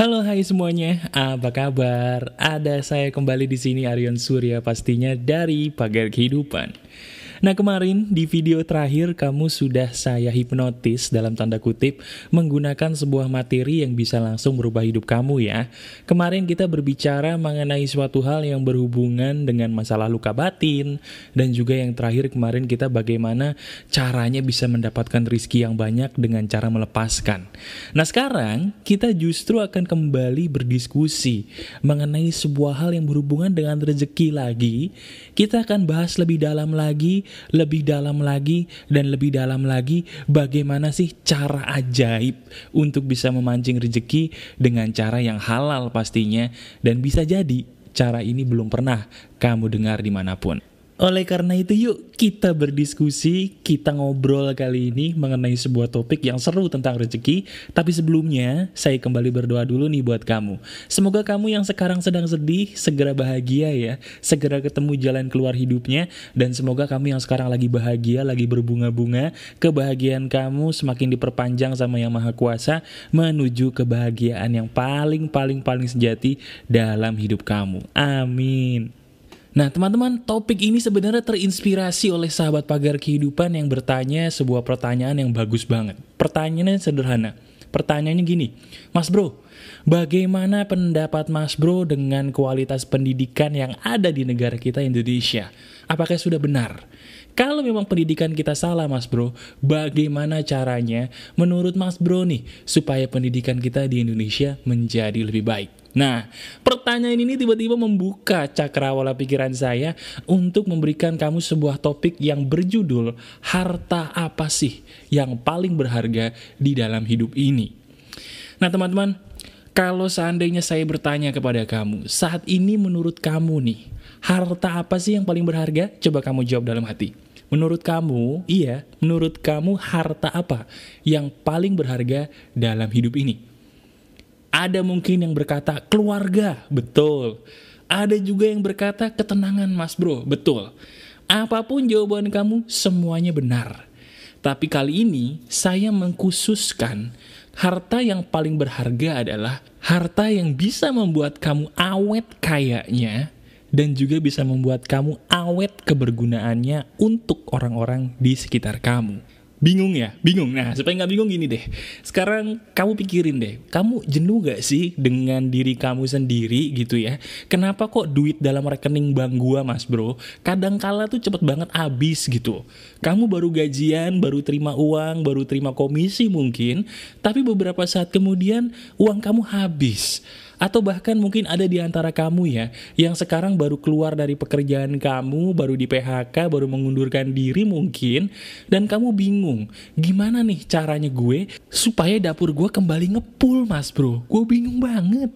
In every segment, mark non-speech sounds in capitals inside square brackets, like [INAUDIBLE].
Halo hai semuanya, apa kabar? Ada saya kembali di sini Aryon Surya pastinya dari Pagar Kehidupan. Nah kemarin di video terakhir kamu sudah saya hipnotis dalam tanda kutip menggunakan sebuah materi yang bisa langsung merubah hidup kamu ya. Kemarin kita berbicara mengenai suatu hal yang berhubungan dengan masalah luka batin dan juga yang terakhir kemarin kita bagaimana caranya bisa mendapatkan rizki yang banyak dengan cara melepaskan. Nah sekarang kita justru akan kembali berdiskusi mengenai sebuah hal yang berhubungan dengan rezeki lagi. Kita akan bahas lebih dalam lagi lebih dalam lagi dan lebih dalam lagi bagaimana sih cara ajaib untuk bisa memancing rezeki dengan cara yang halal pastinya dan bisa jadi cara ini belum pernah kamu dengar di mana pun. Oleh karena itu yuk kita berdiskusi, kita ngobrol kali ini mengenai sebuah topik yang seru tentang rezeki. Tapi sebelumnya saya kembali berdoa dulu nih buat kamu. Semoga kamu yang sekarang sedang sedih segera bahagia ya, segera ketemu jalan keluar hidupnya. Dan semoga kamu yang sekarang lagi bahagia, lagi berbunga-bunga, kebahagiaan kamu semakin diperpanjang sama yang maha kuasa menuju kebahagiaan yang paling-paling-paling sejati dalam hidup kamu. Amin. Nah teman-teman topik ini sebenarnya terinspirasi oleh sahabat pagar kehidupan yang bertanya sebuah pertanyaan yang bagus banget. Pertanyaannya sederhana. Pertanyaannya gini, Mas Bro, bagaimana pendapat Mas Bro dengan kualitas pendidikan yang ada di negara kita Indonesia? Apakah sudah benar? Kalau memang pendidikan kita salah mas bro, bagaimana caranya menurut mas bro nih supaya pendidikan kita di Indonesia menjadi lebih baik? Nah, pertanyaan ini tiba-tiba membuka cakrawala pikiran saya untuk memberikan kamu sebuah topik yang berjudul Harta apa sih yang paling berharga di dalam hidup ini? Nah, teman-teman, kalau seandainya saya bertanya kepada kamu, saat ini menurut kamu nih, harta apa sih yang paling berharga? Coba kamu jawab dalam hati. Menurut kamu, iya, menurut kamu harta apa yang paling berharga dalam hidup ini? Ada mungkin yang berkata keluarga, betul. Ada juga yang berkata ketenangan mas bro, betul. Apa pun jawaban kamu, semuanya benar. Tapi kali ini saya mengkhususkan harta yang paling berharga adalah harta yang bisa membuat kamu awet kayaknya dan juga bisa membuat kamu awet kebergunaannya untuk orang-orang di sekitar kamu. Bingung ya? Bingung. Nah, supaya nggak bingung gini deh. Sekarang kamu pikirin deh, kamu jenuh gak sih dengan diri kamu sendiri gitu ya? Kenapa kok duit dalam rekening bank gua mas bro, kadang kala tuh cepet banget habis gitu. Kamu baru gajian, baru terima uang, baru terima komisi mungkin, tapi beberapa saat kemudian uang kamu habis. Atau bahkan mungkin ada di antara kamu ya, yang sekarang baru keluar dari pekerjaan kamu, baru di PHK, baru mengundurkan diri mungkin, dan kamu bingung, gimana nih caranya gue supaya dapur gue kembali ngepul mas bro, gue bingung banget.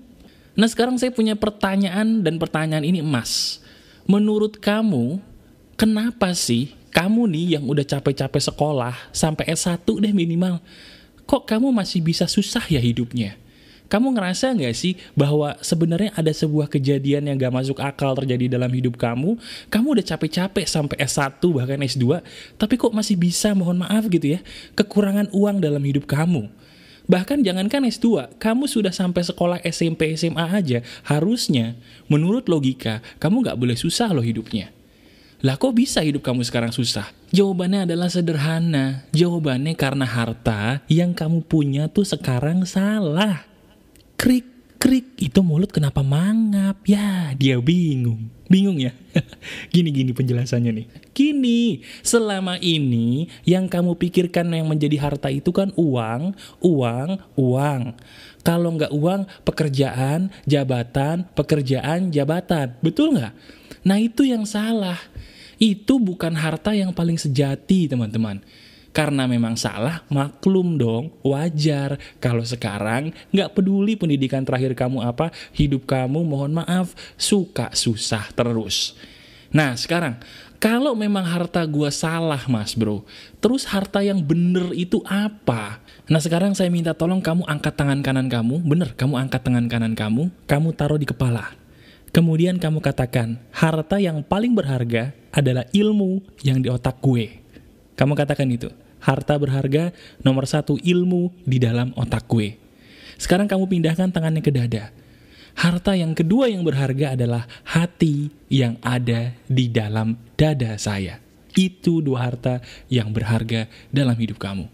Nah sekarang saya punya pertanyaan dan pertanyaan ini emas. Menurut kamu, kenapa sih kamu nih yang udah capek-capek sekolah sampai S1 deh minimal, kok kamu masih bisa susah ya hidupnya? Kamu ngerasa nggak sih bahwa sebenarnya ada sebuah kejadian yang gak masuk akal terjadi dalam hidup kamu? Kamu udah capek-capek sampai S1 bahkan S2, tapi kok masih bisa mohon maaf gitu ya, kekurangan uang dalam hidup kamu. Bahkan jangankan S2, kamu sudah sampai sekolah SMP SMA aja, harusnya menurut logika kamu gak boleh susah loh hidupnya. Lah kok bisa hidup kamu sekarang susah? Jawabannya adalah sederhana. Jawabannya karena harta yang kamu punya tuh sekarang salah krik krik. Itu mulut kenapa mangap? Ya dia bingung. Bingung ya? [LAUGHS] Gini-gini penjelasannya nih. Gini selama ini yang kamu pikirkan yang menjadi harta itu kan uang uang uang. Kalau nggak uang pekerjaan jabatan pekerjaan jabatan. Betul nggak? Nah itu yang salah. Itu bukan harta yang paling sejati teman-teman karena memang salah, maklum dong, wajar. Kalau sekarang nggak peduli pendidikan terakhir kamu apa, hidup kamu mohon maaf, suka susah terus. Nah sekarang, kalau memang harta gua salah mas bro, terus harta yang bener itu apa? Nah sekarang saya minta tolong kamu angkat tangan kanan kamu, bener kamu angkat tangan kanan kamu, kamu taruh di kepala. Kemudian kamu katakan, harta yang paling berharga adalah ilmu yang di otak gue. Kamu katakan itu harta berharga, nomor satu ilmu di dalam otak gue. Sekarang kamu pindahkan tangannya ke dada. Harta yang kedua yang berharga adalah hati yang ada di dalam dada saya. Itu dua harta yang berharga dalam hidup kamu.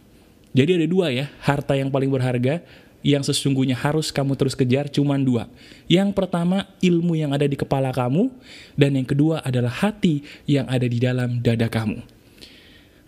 Jadi ada dua ya, harta yang paling berharga yang sesungguhnya harus kamu terus kejar cuma dua. Yang pertama ilmu yang ada di kepala kamu, dan yang kedua adalah hati yang ada di dalam dada kamu.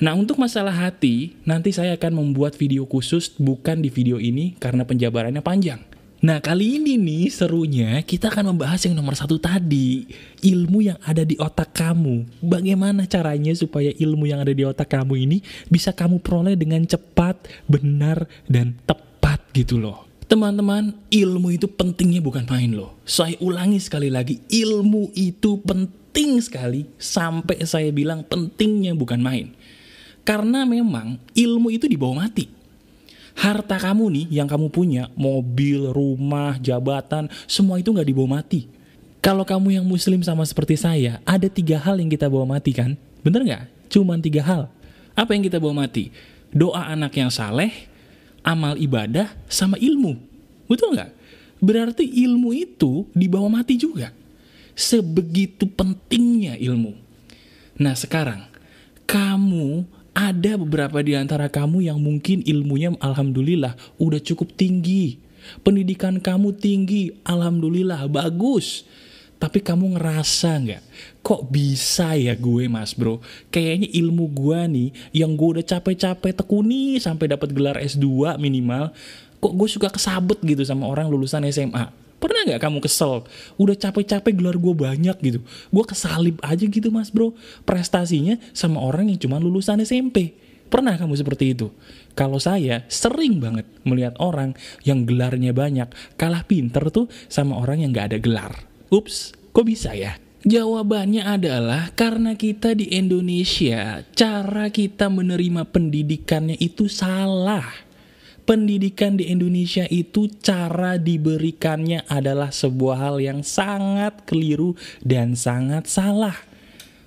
Nah untuk masalah hati, nanti saya akan membuat video khusus bukan di video ini karena penjabarannya panjang. Nah kali ini nih serunya kita akan membahas yang nomor satu tadi Ilmu yang ada di otak kamu. Bagaimana caranya supaya ilmu yang ada di otak kamu ini Bisa kamu peroleh dengan cepat, benar, dan tepat gitu loh. Teman-teman, ilmu itu pentingnya bukan main loh. Saya ulangi sekali lagi, ilmu itu penting sekali. Sampai saya bilang pentingnya bukan main Karena memang ilmu itu dibawa mati harta kamu nih yang kamu punya, mobil, rumah, jabatan, semua itu nggak dibawa mati. Kalau kamu yang muslim sama seperti saya, ada tiga hal yang kita bawa mati kan? Bener nggak? Cuman tiga hal. Apa yang kita bawa mati? Doa anak yang saleh, amal ibadah, sama ilmu. Betul nggak? Berarti ilmu itu dibawa mati juga. Sebegitu pentingnya ilmu. Nah sekarang, kamu ada beberapa di antara kamu yang mungkin ilmunya alhamdulillah udah cukup tinggi. Pendidikan kamu tinggi, alhamdulillah bagus. Tapi kamu ngerasa nggak, kok bisa ya gue mas bro? Kayaknya ilmu gue nih, yang gue udah capek-capek tekuni sampai dapat gelar S2 minimal, kok gue suka kesabet gitu sama orang lulusan SMA Pernah nggak kamu kesel? Udah capek-capek gelar gue banyak gitu. Gue kesalip aja gitu mas bro. Prestasinya sama orang yang cuma lulusan SMP. Pernah kamu seperti itu? Kalau saya sering banget melihat orang yang gelarnya banyak kalah pinter tuh sama orang yang gak ada gelar. Ups, kok bisa ya? Jawabannya adalah karena kita di Indonesia, cara kita menerima pendidikannya itu salah pendidikan di Indonesia itu cara diberikannya adalah sebuah hal yang sangat keliru dan sangat salah.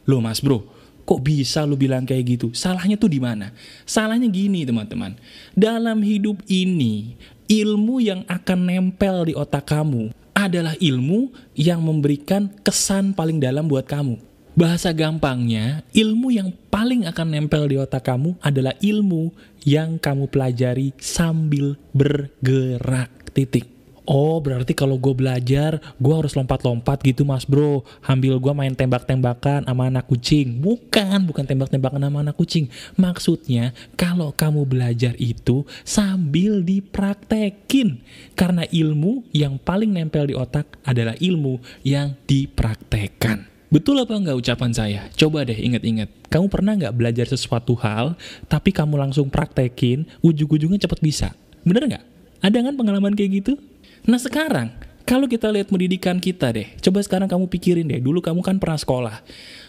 Loh mas bro, kok bisa lu bilang kayak gitu? Salahnya tuh di mana? Salahnya gini teman-teman. Dalam hidup ini, ilmu yang akan nempel di otak kamu adalah ilmu yang memberikan kesan paling dalam buat kamu. Bahasa gampangnya, ilmu yang paling akan nempel di otak kamu adalah ilmu yang kamu pelajari sambil bergerak. Titik. Oh berarti kalau gue belajar gue harus lompat-lompat gitu mas bro. Ambil gue main tembak-tembakan sama anak kucing. Bukan, bukan tembak-tembakan sama anak kucing. Maksudnya kalau kamu belajar itu sambil dipraktekin. Karena ilmu yang paling nempel di otak adalah ilmu yang dipraktekan Betul apa enggak ucapan saya? Coba deh inget-inget. Kamu pernah nggak belajar sesuatu hal, tapi kamu langsung praktekin, ujung-ujungnya cepet bisa? Bener nggak? Ada kan pengalaman kayak gitu? Nah sekarang, kalau kita lihat pendidikan kita deh, coba sekarang kamu pikirin deh, dulu kamu kan pernah sekolah.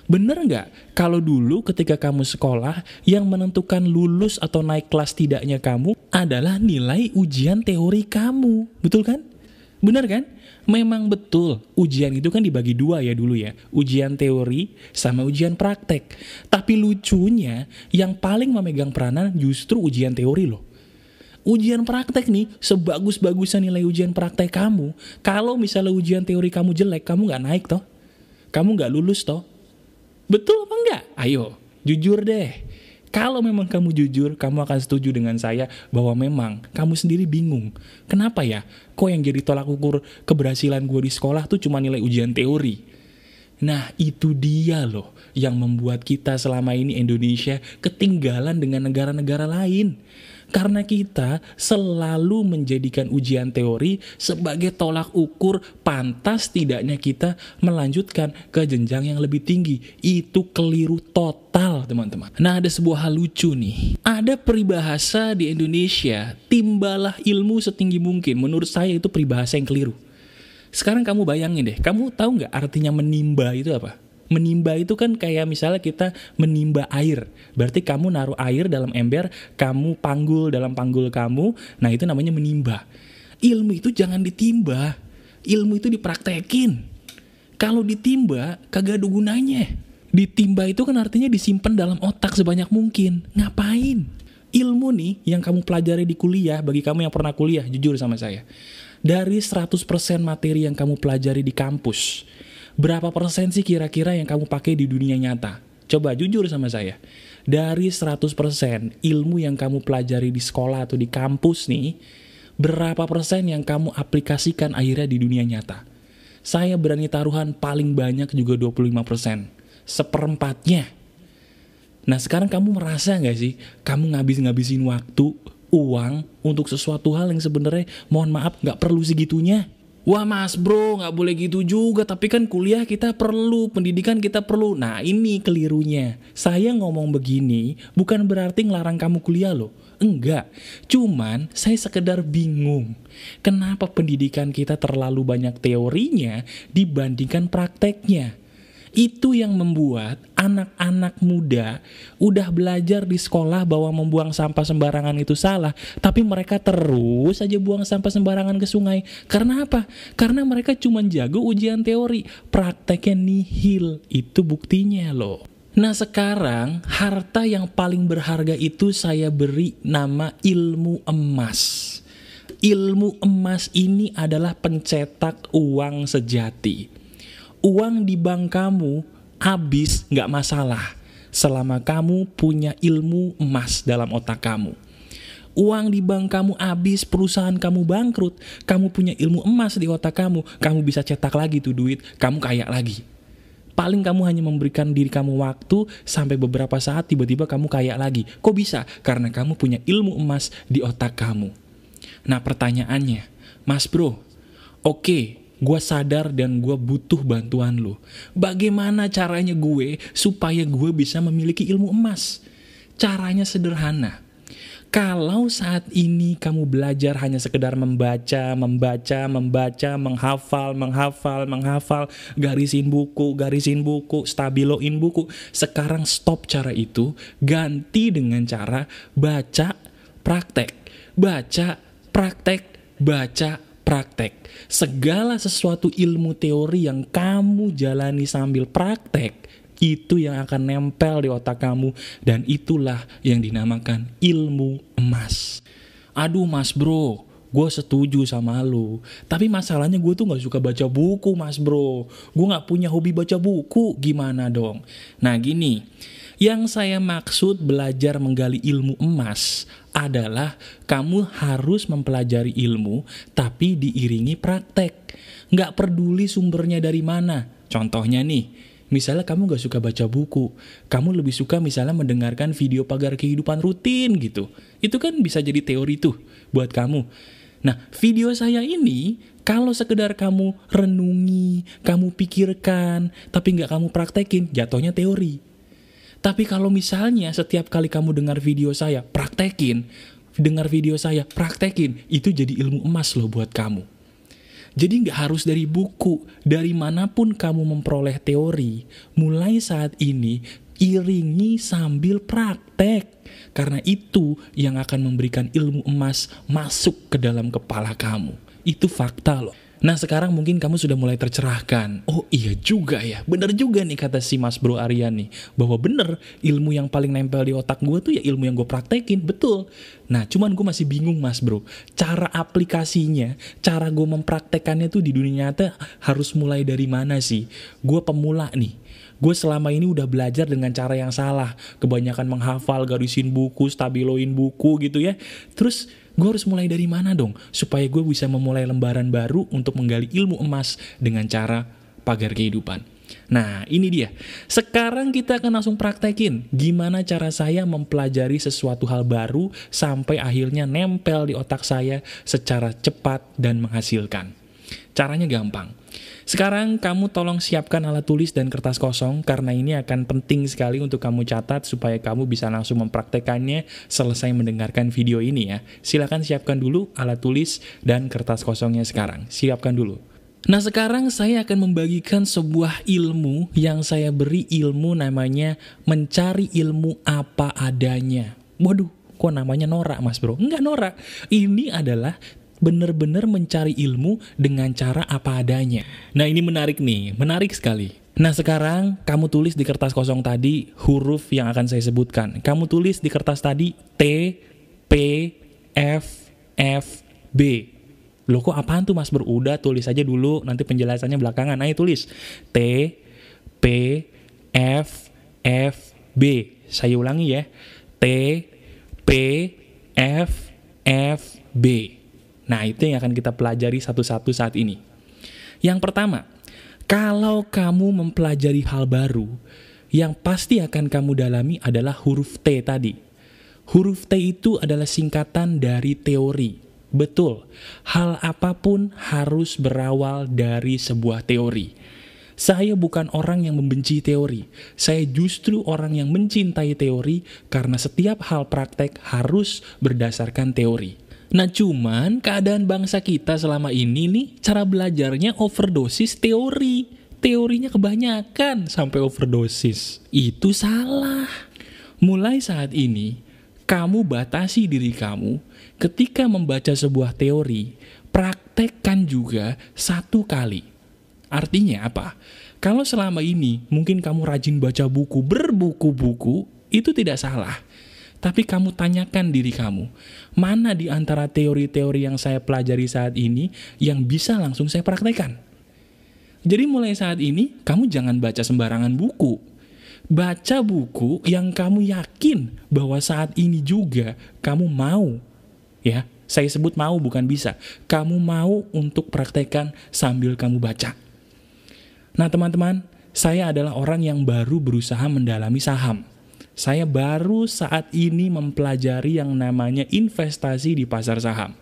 Bener nggak kalau dulu ketika kamu sekolah, yang menentukan lulus atau naik kelas tidaknya kamu adalah nilai ujian teori kamu, betul kan? Bener kan? Memang betul, ujian itu kan dibagi dua ya dulu ya. Ujian teori sama ujian praktek. Tapi lucunya, yang paling memegang peranan justru ujian teori loh. Ujian praktek nih, sebagus-bagusnya nilai ujian praktek kamu, kalau misalnya ujian teori kamu jelek, kamu nggak naik toh. Kamu nggak lulus toh. Betul apa enggak? Ayo, jujur deh. Kalau memang kamu jujur, kamu akan setuju dengan saya bahwa memang kamu sendiri bingung. Kenapa ya? Kok yang jadi tolak ukur keberhasilan gue di sekolah tuh cuma nilai ujian teori? Nah itu dia loh yang membuat kita selama ini Indonesia ketinggalan dengan negara-negara lain. Karena kita selalu menjadikan ujian teori sebagai tolak ukur pantas tidaknya kita melanjutkan ke jenjang yang lebih tinggi. Itu keliru total teman-teman. Nah ada sebuah hal lucu nih. Ada peribahasa di Indonesia, timbalah ilmu setinggi mungkin. Menurut saya itu peribahasa yang keliru. Sekarang kamu bayangin deh, kamu tahu nggak artinya menimba itu apa? Menimba itu kan kayak misalnya kita menimba air. Berarti kamu naruh air dalam ember, kamu panggul dalam panggul kamu, nah itu namanya menimba. Ilmu itu jangan ditimba, ilmu itu dipraktekin. Kalau ditimba, kagak ada gunanya. Ditimba itu kan artinya disimpan dalam otak sebanyak mungkin. Ngapain? ilmu nih yang kamu pelajari di kuliah, bagi kamu yang pernah kuliah, jujur sama saya. Dari 100% materi yang kamu pelajari di kampus, berapa persen sih kira-kira yang kamu pakai di dunia nyata? Coba jujur sama saya. Dari 100% ilmu yang kamu pelajari di sekolah atau di kampus nih, berapa persen yang kamu aplikasikan akhirnya di dunia nyata? Saya berani taruhan paling banyak juga 25%. Seperempatnya Nah sekarang kamu merasa nggak sih kamu ngabis-ngabisin waktu, uang untuk sesuatu hal yang sebenarnya mohon maaf nggak perlu segitunya? Wah mas bro nggak boleh gitu juga. Tapi kan kuliah kita perlu pendidikan kita perlu. Nah ini kelirunya. Saya ngomong begini bukan berarti ngelarang kamu kuliah loh. Enggak. Cuman saya sekedar bingung. Kenapa pendidikan kita terlalu banyak teorinya dibandingkan prakteknya itu yang membuat anak-anak muda udah belajar di sekolah bahwa membuang sampah sembarangan itu salah, tapi mereka terus aja buang sampah sembarangan ke sungai. Karena apa? Karena mereka cuma jago ujian teori, prakteknya nihil. Itu buktinya loh. Nah sekarang harta yang paling berharga itu saya beri nama ilmu emas. Ilmu emas ini adalah pencetak uang sejati uang di bank kamu habis nggak masalah selama kamu punya ilmu emas dalam otak kamu. Uang di bank kamu habis, perusahaan kamu bangkrut, kamu punya ilmu emas di otak kamu, kamu bisa cetak lagi tuh duit, kamu kaya lagi. Paling kamu hanya memberikan diri kamu waktu sampai beberapa saat tiba-tiba kamu kaya lagi. Kok bisa? Karena kamu punya ilmu emas di otak kamu. Nah pertanyaannya, Mas Bro, oke, okay, Gue sadar dan gue butuh bantuan lo. Bagaimana caranya gue supaya gue bisa memiliki ilmu emas? Caranya sederhana. Kalau saat ini kamu belajar hanya sekedar membaca, membaca, membaca, menghafal, menghafal, menghafal, garisin buku, garisin buku, stabiloin buku. Sekarang stop cara itu, ganti dengan cara baca, praktek. Baca, praktek, baca, praktek. Segala sesuatu ilmu teori yang kamu jalani sambil praktek, itu yang akan nempel di otak kamu dan itulah yang dinamakan ilmu emas. Aduh mas bro, gue setuju sama lu. Tapi masalahnya gue tuh gak suka baca buku mas bro. Gue gak punya hobi baca buku, gimana dong? Nah gini, yang saya maksud belajar menggali ilmu emas adalah kamu harus mempelajari ilmu tapi diiringi praktek. Nggak peduli sumbernya dari mana. Contohnya nih, misalnya kamu nggak suka baca buku, kamu lebih suka misalnya mendengarkan video pagar kehidupan rutin gitu. Itu kan bisa jadi teori tuh buat kamu. Nah, video saya ini kalau sekedar kamu renungi, kamu pikirkan, tapi nggak kamu praktekin, jatuhnya teori. Tapi kalau misalnya setiap kali kamu dengar video saya, praktekin, dengar video saya, praktekin, itu jadi ilmu emas loh buat kamu. Jadi nggak harus dari buku, dari mana pun kamu memperoleh teori, mulai saat ini iringi sambil praktek. Karena itu yang akan memberikan ilmu emas masuk ke dalam kepala kamu. Itu fakta loh. Nah sekarang mungkin kamu sudah mulai tercerahkan. Oh iya juga ya. Bener juga nih kata si mas bro Aryan nih Bahwa bener ilmu yang paling nempel di otak gue tuh ya ilmu yang gue praktekin Betul. Nah cuman gue masih bingung mas bro. Cara aplikasinya Cara gue mempraktekannya tuh di dunia nyata Harus mulai dari mana sih? Gue pemula nih. Gue selama ini udah belajar dengan cara yang salah. Kebanyakan menghafal garisin buku stabiloin buku gitu ya. Terus gue harus mulai dari mana dong supaya gue bisa memulai lembaran baru untuk menggali ilmu emas dengan cara pagar kehidupan. Nah ini dia, sekarang kita akan langsung praktekin gimana cara saya mempelajari sesuatu hal baru sampai akhirnya nempel di otak saya secara cepat dan menghasilkan. Caranya gampang. Sekarang kamu tolong siapkan alat tulis dan kertas kosong karena ini akan penting sekali untuk kamu catat supaya kamu bisa langsung mempraktekannya selesai mendengarkan video ini ya. Silahkan siapkan dulu alat tulis dan kertas kosongnya sekarang. Siapkan dulu. Nah sekarang saya akan membagikan sebuah ilmu yang saya beri ilmu namanya mencari ilmu apa adanya. Waduh, kok namanya norak mas bro? Enggak norak, ini adalah benar-benar mencari ilmu dengan cara apa adanya. Nah ini menarik nih, menarik sekali. Nah sekarang kamu tulis di kertas kosong tadi huruf yang akan saya sebutkan. Kamu tulis di kertas tadi T, P, F, F, B. Loh kok apaan tuh mas bro? Udah tulis aja dulu, nanti penjelasannya belakangan. Ayo tulis T, P, F, F, B. Saya ulangi ya. T, P, F, F, B. Nah itu yang akan kita pelajari satu-satu saat ini. Yang pertama, kalau kamu mempelajari hal baru, yang pasti akan kamu dalami adalah huruf T tadi. Huruf T itu adalah singkatan dari teori. Betul, hal apa pun harus berawal dari sebuah teori. Saya bukan orang yang membenci teori. Saya justru orang yang mencintai teori karena setiap hal praktek harus berdasarkan teori. Nah cuman keadaan bangsa kita selama ini nih cara belajarnya overdosis teori. Teorinya kebanyakan sampai overdosis. Itu salah. Mulai saat ini, kamu batasi diri kamu ketika membaca sebuah teori, praktekkan juga satu kali. Artinya apa? Kalau selama ini mungkin kamu rajin baca buku berbuku-buku, itu tidak salah. Tapi kamu tanyakan diri kamu, mana di antara teori-teori yang saya pelajari saat ini yang bisa langsung saya praktekkan? Jadi mulai saat ini, kamu jangan baca sembarangan buku. Baca buku yang kamu yakin bahwa saat ini juga kamu mau. Ya, saya sebut mau bukan bisa. Kamu mau untuk praktekkan sambil kamu baca. Nah teman-teman, saya adalah orang yang baru berusaha mendalami saham saya baru saat ini mempelajari yang namanya investasi di pasar saham.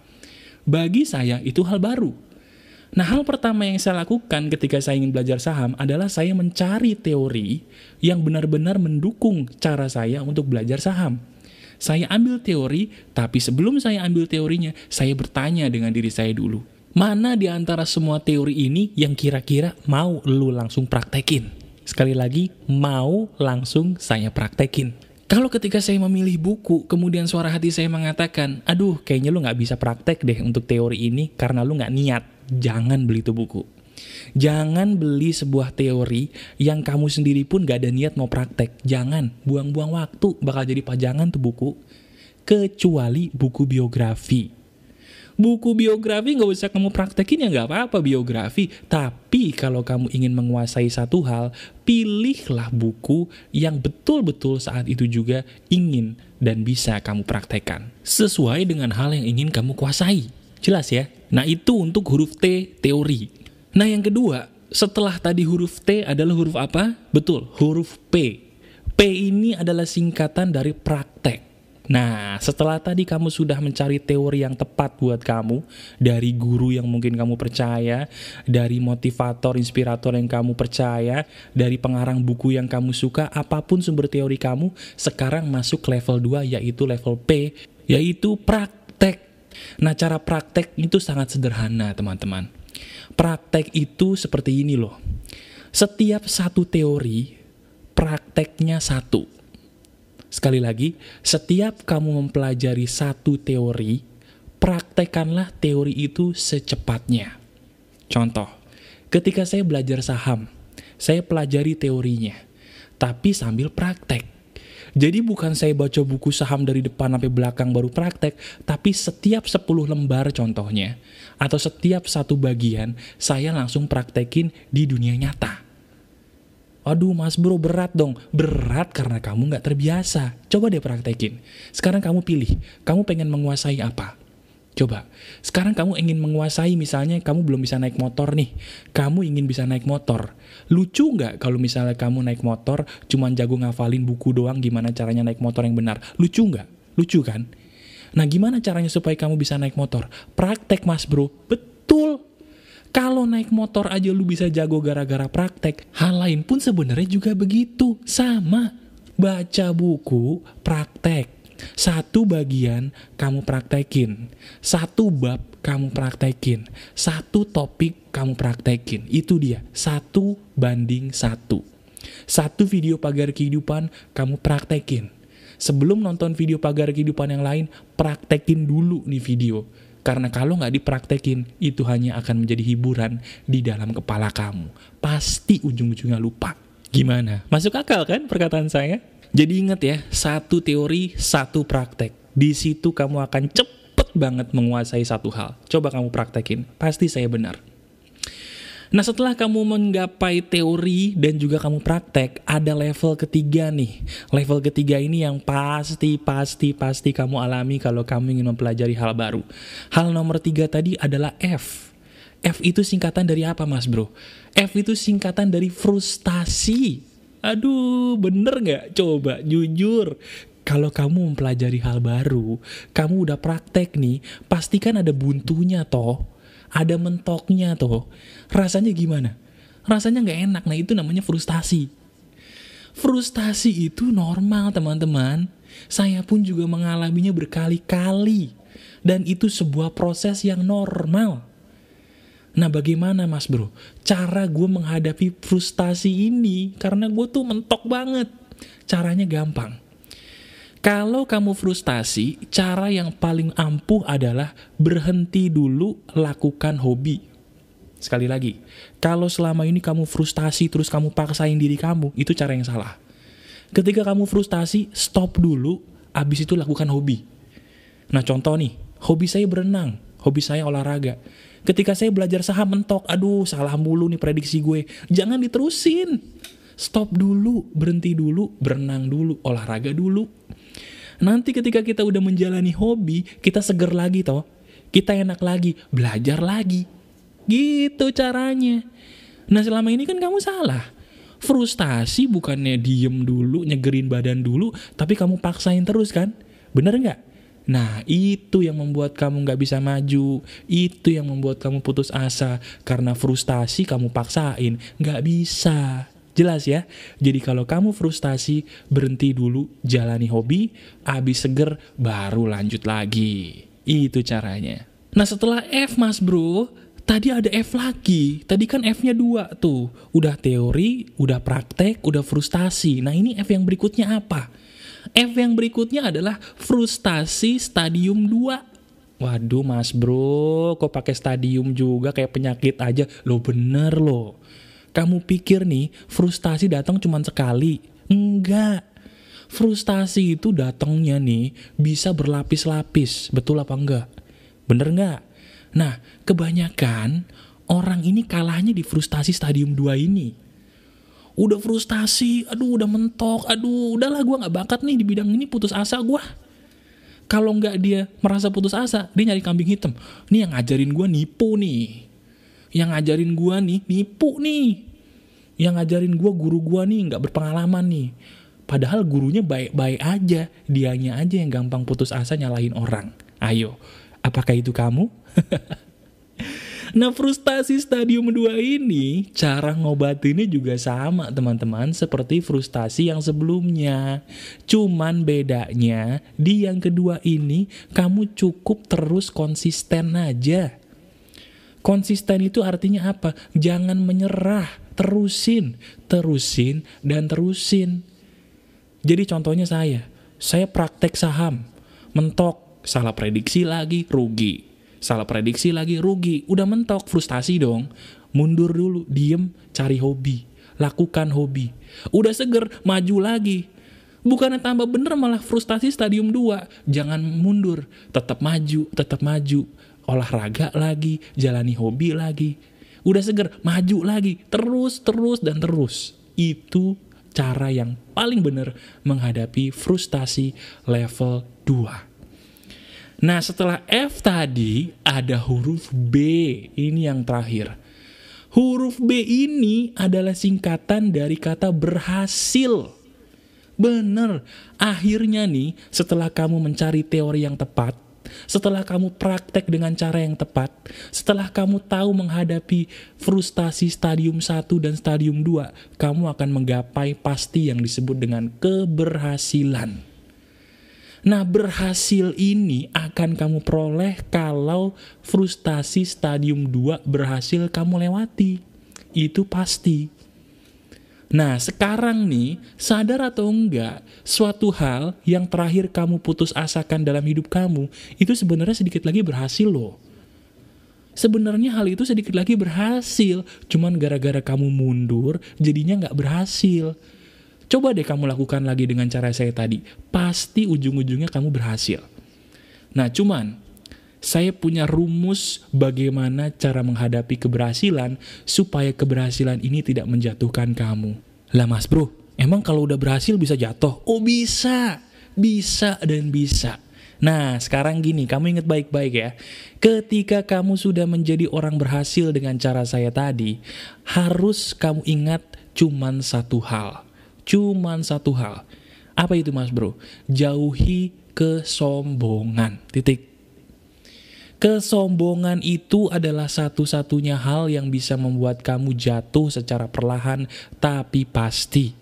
Bagi saya itu hal baru. Nah, hal pertama yang saya lakukan ketika saya ingin belajar saham adalah saya mencari teori yang benar-benar mendukung cara saya untuk belajar saham. Saya ambil teori, tapi sebelum saya ambil teorinya, saya bertanya dengan diri saya dulu. Mana di antara semua teori ini yang kira-kira mau lu langsung praktekin? Sekali lagi, mau langsung saya praktekin. Kalau ketika saya memilih buku, kemudian suara hati saya mengatakan, aduh kayaknya lu gak bisa praktek deh untuk teori ini karena lu gak niat. Jangan beli itu buku. Jangan beli sebuah teori yang kamu sendiri pun gak ada niat mau praktek. Jangan, buang-buang waktu, bakal jadi pajangan tuh buku. Kecuali buku biografi buku biografi nggak usah kamu praktekin ya nggak apa-apa biografi. Tapi kalau kamu ingin menguasai satu hal, pilihlah buku yang betul-betul saat itu juga ingin dan bisa kamu praktekkan. Sesuai dengan hal yang ingin kamu kuasai. Jelas ya? Nah itu untuk huruf T teori. Nah yang kedua, setelah tadi huruf T adalah huruf apa? Betul, huruf P. P ini adalah singkatan dari praktek. Nah, setelah tadi kamu sudah mencari teori yang tepat buat kamu, dari guru yang mungkin kamu percaya, dari motivator, inspirator yang kamu percaya, dari pengarang buku yang kamu suka, apa pun sumber teori kamu, sekarang masuk level 2 yaitu level P, yaitu praktek. Nah, cara praktek itu sangat sederhana, teman-teman. Praktek itu seperti ini loh. Setiap satu teori, prakteknya satu Sekali lagi, setiap kamu mempelajari satu teori, praktekanlah teori itu secepatnya. Contoh, ketika saya belajar saham, saya pelajari teorinya, tapi sambil praktek. Jadi bukan saya baca buku saham dari depan sampai belakang baru praktek, tapi setiap 10 lembar contohnya, atau setiap satu bagian, saya langsung praktekin di dunia nyata. Aduh mas bro berat dong. Berat karena kamu nggak terbiasa. Coba deh praktekin. Sekarang kamu pilih, kamu pengen menguasai apa? Coba, sekarang kamu ingin menguasai misalnya kamu belum bisa naik motor nih. Kamu ingin bisa naik motor. Lucu nggak kalau misalnya kamu naik motor cuman jago ngafalin buku doang gimana caranya naik motor yang benar? Lucu nggak? Lucu kan? Nah gimana caranya supaya kamu bisa naik motor? Praktek mas bro. Betul. Kalau naik motor aja lu bisa jago gara-gara praktek, hal lain pun sebenarnya juga begitu, sama. Baca buku, praktek. Satu bagian kamu praktekin, satu bab kamu praktekin, satu topik kamu praktekin. Itu dia, satu banding satu. Satu video pagar kehidupan kamu praktekin. Sebelum nonton video pagar kehidupan yang lain, praktekin dulu nih video Karena kalau nggak dipraktekin, itu hanya akan menjadi hiburan di dalam kepala kamu. Pasti ujung-ujungnya lupa. Gimana? Masuk akal kan perkataan saya? Jadi ingat ya, satu teori, satu praktek. Di situ kamu akan cepet banget menguasai satu hal. Coba kamu praktekin, pasti saya benar. Nah setelah kamu menggapai teori dan juga kamu praktek, ada level ketiga nih. Level ketiga ini yang pasti, pasti, pasti kamu alami kalau kamu ingin mempelajari hal baru. Hal nomor tiga tadi adalah F. F itu singkatan dari apa mas bro? F itu singkatan dari frustasi. Aduh, bener gak? Coba, jujur. Kalau kamu mempelajari hal baru, kamu udah praktek nih, pastikan ada buntunya toh ada mentoknya tuh. Rasanya gimana? Rasanya nggak enak. Nah itu namanya frustasi. Frustasi itu normal teman-teman. Saya pun juga mengalaminya berkali-kali. Dan itu sebuah proses yang normal. Nah bagaimana mas bro? Cara gue menghadapi frustasi ini. Karena gue tuh mentok banget. Caranya gampang kalau kamu frustasi, cara yang paling ampuh adalah berhenti dulu lakukan hobi. Sekali lagi, kalau selama ini kamu frustasi terus kamu paksain diri kamu, itu cara yang salah. Ketika kamu frustasi, stop dulu, abis itu lakukan hobi. Nah contoh nih, hobi saya berenang, hobi saya olahraga. Ketika saya belajar saham mentok, aduh salah mulu nih prediksi gue. Jangan diterusin. Stop dulu, berhenti dulu, berenang dulu, olahraga dulu. Nanti ketika kita udah menjalani hobi, kita seger lagi toh. Kita enak lagi, belajar lagi. Gitu caranya. Nah selama ini kan kamu salah. Frustasi bukannya diem dulu, nyegerin badan dulu, tapi kamu paksain terus kan? Bener nggak? Nah itu yang membuat kamu nggak bisa maju, itu yang membuat kamu putus asa karena frustasi kamu paksain, nggak bisa. Jelas ya? Jadi kalau kamu frustasi, berhenti dulu, jalani hobi, abis seger, baru lanjut lagi. Itu caranya. Nah setelah F mas bro, tadi ada F lagi. Tadi kan F-nya dua tuh. Udah teori, udah praktek, udah frustasi. Nah ini F yang berikutnya apa? F yang berikutnya adalah frustasi stadium 2. Waduh mas bro, kok pakai stadium juga kayak penyakit aja. Lo bener loh. Kamu pikir nih, frustasi datang cuma sekali. Enggak. Frustasi itu datangnya nih bisa berlapis-lapis. Betul apa enggak? Bener enggak? Nah, kebanyakan orang ini kalahnya di frustasi stadium 2 ini. Udah frustasi, aduh udah mentok, aduh udahlah gue gak bakat nih di bidang ini putus asa gue. Kalau nggak dia merasa putus asa, dia nyari kambing hitam. Nih yang ngajarin gue nipu nih yang ngajarin gua nih nipu nih yang ngajarin gua guru gua nih nggak berpengalaman nih padahal gurunya baik-baik aja dianya aja yang gampang putus asa nyalahin orang ayo apakah itu kamu [LAUGHS] Nah frustasi stadium 2 ini cara ngobatinnya juga sama teman-teman seperti frustasi yang sebelumnya. Cuman bedanya di yang kedua ini kamu cukup terus konsisten aja. Konsisten itu artinya apa? Jangan menyerah, terusin, terusin, dan terusin. Jadi contohnya saya, saya praktek saham, mentok, salah prediksi lagi, rugi. Salah prediksi lagi, rugi. Udah mentok, frustasi dong. Mundur dulu, diem, cari hobi. Lakukan hobi. Udah seger, maju lagi. Bukannya tambah bener malah frustasi stadium 2. Jangan mundur, tetap maju, tetap maju olahraga lagi, jalani hobi lagi. Udah seger, maju lagi, terus, terus, dan terus. Itu cara yang paling benar menghadapi frustasi level 2. Nah setelah F tadi ada huruf B, ini yang terakhir. Huruf B ini adalah singkatan dari kata berhasil. Bener, akhirnya nih setelah kamu mencari teori yang tepat, setelah kamu praktek dengan cara yang tepat, setelah kamu tahu menghadapi frustasi stadium 1 dan stadium 2, kamu akan menggapai pasti yang disebut dengan keberhasilan. Nah, berhasil ini akan kamu peroleh kalau frustasi stadium 2 berhasil kamu lewati. Itu pasti. Nah, sekarang nih, sadar atau enggak, suatu hal yang terakhir kamu putus asakan dalam hidup kamu, itu sebenarnya sedikit lagi berhasil loh. Sebenarnya hal itu sedikit lagi berhasil, cuman gara-gara kamu mundur, jadinya nggak berhasil. Coba deh kamu lakukan lagi dengan cara saya tadi, pasti ujung-ujungnya kamu berhasil. Nah, cuman saya punya rumus bagaimana cara menghadapi keberhasilan supaya keberhasilan ini tidak menjatuhkan kamu. Lah mas bro, emang kalau udah berhasil bisa jatuh? Oh bisa, bisa dan bisa. Nah, sekarang gini, kamu ingat baik-baik ya. Ketika kamu sudah menjadi orang berhasil dengan cara saya tadi, harus kamu ingat cuman satu hal. Cuman satu hal. Apa itu mas bro? Jauhi kesombongan. Titik. Kesombongan itu adalah satu-satunya hal yang bisa membuat kamu jatuh secara perlahan tapi pasti.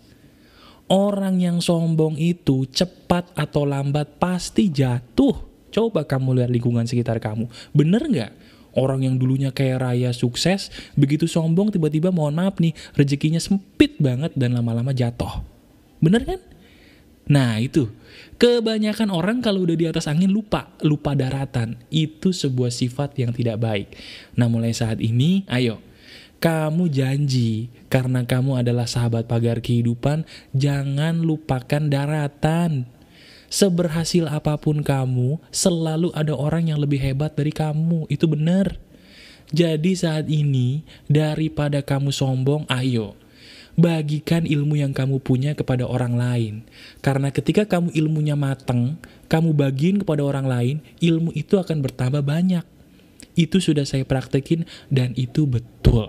Orang yang sombong itu cepat atau lambat pasti jatuh. Coba kamu lihat lingkungan sekitar kamu. Bener nggak? Orang yang dulunya kayak raya sukses, begitu sombong tiba-tiba mohon maaf nih, rezekinya sempit banget dan lama-lama jatuh. Bener kan? Nah itu, kebanyakan orang kalau udah di atas angin lupa, lupa daratan. Itu sebuah sifat yang tidak baik. Nah mulai saat ini, ayo, kamu janji, karena kamu adalah sahabat pagar kehidupan, jangan lupakan daratan. Seberhasil apa pun kamu, selalu ada orang yang lebih hebat dari kamu, itu benar. Jadi saat ini, daripada kamu sombong, ayo, bagikan ilmu yang kamu punya kepada orang lain. Karena ketika kamu ilmunya mateng, kamu bagiin kepada orang lain, ilmu itu akan bertambah banyak. Itu sudah saya praktekin dan itu betul.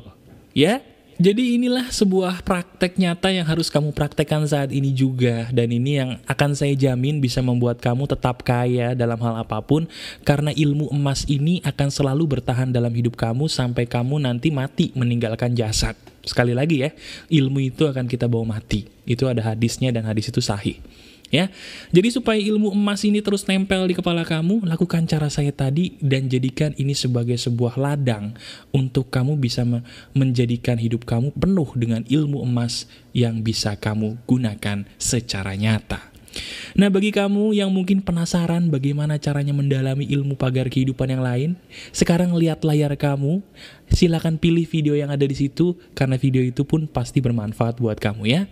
Ya, jadi inilah sebuah praktek nyata yang harus kamu praktekkan saat ini juga dan ini yang akan saya jamin bisa membuat kamu tetap kaya dalam hal apa pun karena ilmu emas ini akan selalu bertahan dalam hidup kamu sampai kamu nanti mati meninggalkan jasad. Sekali lagi ya, ilmu itu akan kita bawa mati. Itu ada hadisnya dan hadis itu sahih ya. Jadi supaya ilmu emas ini terus nempel di kepala kamu, lakukan cara saya tadi dan jadikan ini sebagai sebuah ladang untuk kamu bisa menjadikan hidup kamu penuh dengan ilmu emas yang bisa kamu gunakan secara nyata. Nah bagi kamu yang mungkin penasaran bagaimana caranya mendalami ilmu pagar kehidupan yang lain, sekarang lihat layar kamu, silakan pilih video yang ada di situ karena video itu pun pasti bermanfaat buat kamu ya.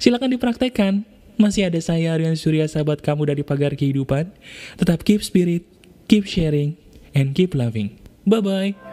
Silakan dipraktekkan. Masih ada saya Aryan Surya sahabat kamu dari Pagar Kehidupan. Tetap keep spirit, keep sharing, and keep loving. Bye-bye.